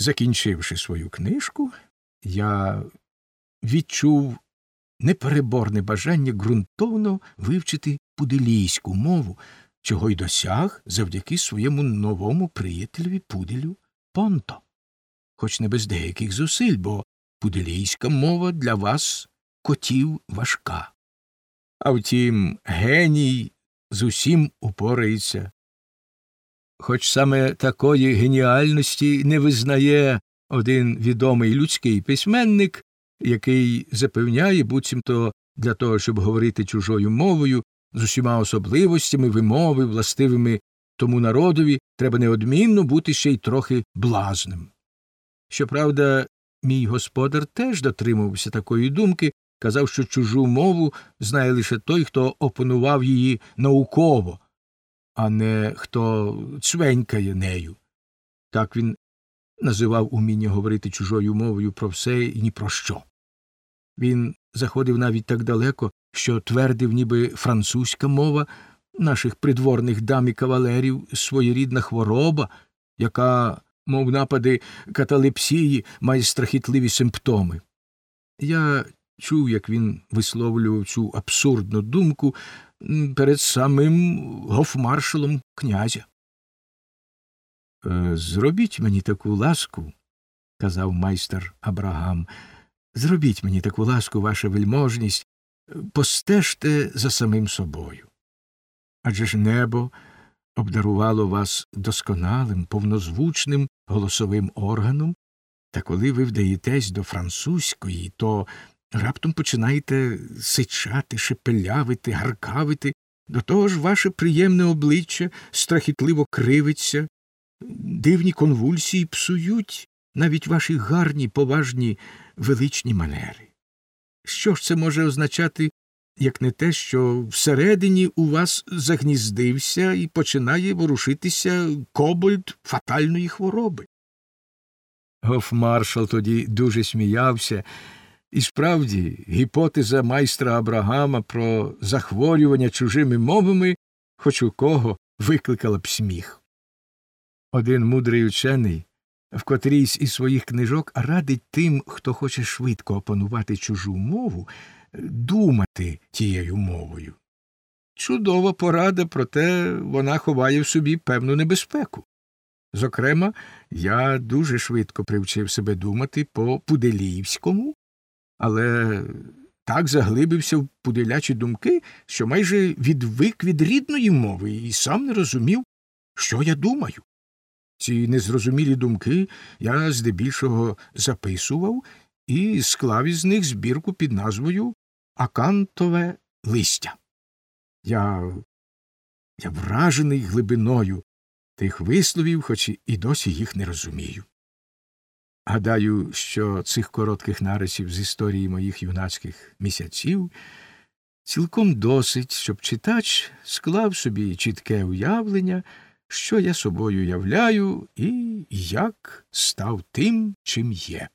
Закінчивши свою книжку, я відчув непереборне бажання ґрунтовно вивчити пуделійську мову, чого й досяг завдяки своєму новому приятелеві пуделю Понто, хоч не без деяких зусиль, бо пуделійська мова для вас котів важка. А втім, геній з усім упорається. Хоч саме такої геніальності не визнає один відомий людський письменник, який запевняє, буцімто для того, щоб говорити чужою мовою, з усіма особливостями вимови, властивими тому народові, треба неодмінно бути ще й трохи блазним. Щоправда, мій господар теж дотримувався такої думки, казав, що чужу мову знає лише той, хто опанував її науково, а не хто цвенькає нею. Так він називав уміння говорити чужою мовою про все і ні про що. Він заходив навіть так далеко, що твердив, ніби французька мова наших придворних дам і кавалерів своєрідна хвороба, яка, мов напади каталепсії, має страхітливі симптоми. Я чув, як він висловлював цю абсурдну думку перед самим гофмаршалом князя. «Е, зробіть мені таку ласку, казав майстер Абрагам, зробіть мені таку ласку, ваша вельможність, постежте за самим собою. Адже ж небо обдарувало вас досконалим, повнозвучним голосовим органом, та коли ви вдаєтесь до французької, то раптом починаєте сичати, шепелявити, гаркавити, до того ж ваше приємне обличчя страхітливо кривиться, дивні конвульсії псують навіть ваші гарні, поважні, величні манери. Що ж це може означати, як не те, що всередині у вас загніздився і починає ворушитися кобольд фатальної хвороби? Гофмаршал тоді дуже сміявся, і справді гіпотеза майстра Абрагама про захворювання чужими мовами хоч у кого викликала б сміх. Один мудрий учений в котрійсь із своїх книжок радить тим, хто хоче швидко опанувати чужу мову, думати тією мовою. Чудова порада, проте вона ховає в собі певну небезпеку. Зокрема, я дуже швидко привчив себе думати по пуделіївському, але так заглибився в пуделячі думки, що майже відвик від рідної мови і сам не розумів, що я думаю. Ці незрозумілі думки я здебільшого записував і склав із них збірку під назвою Акантове листя. Я я вражений глибиною тих висловів, хоч і досі їх не розумію. Гадаю, що цих коротких нарисів з історії моїх юнацьких місяців цілком досить, щоб читач склав собі чітке уявлення що я собою являю і як став тим, чим є.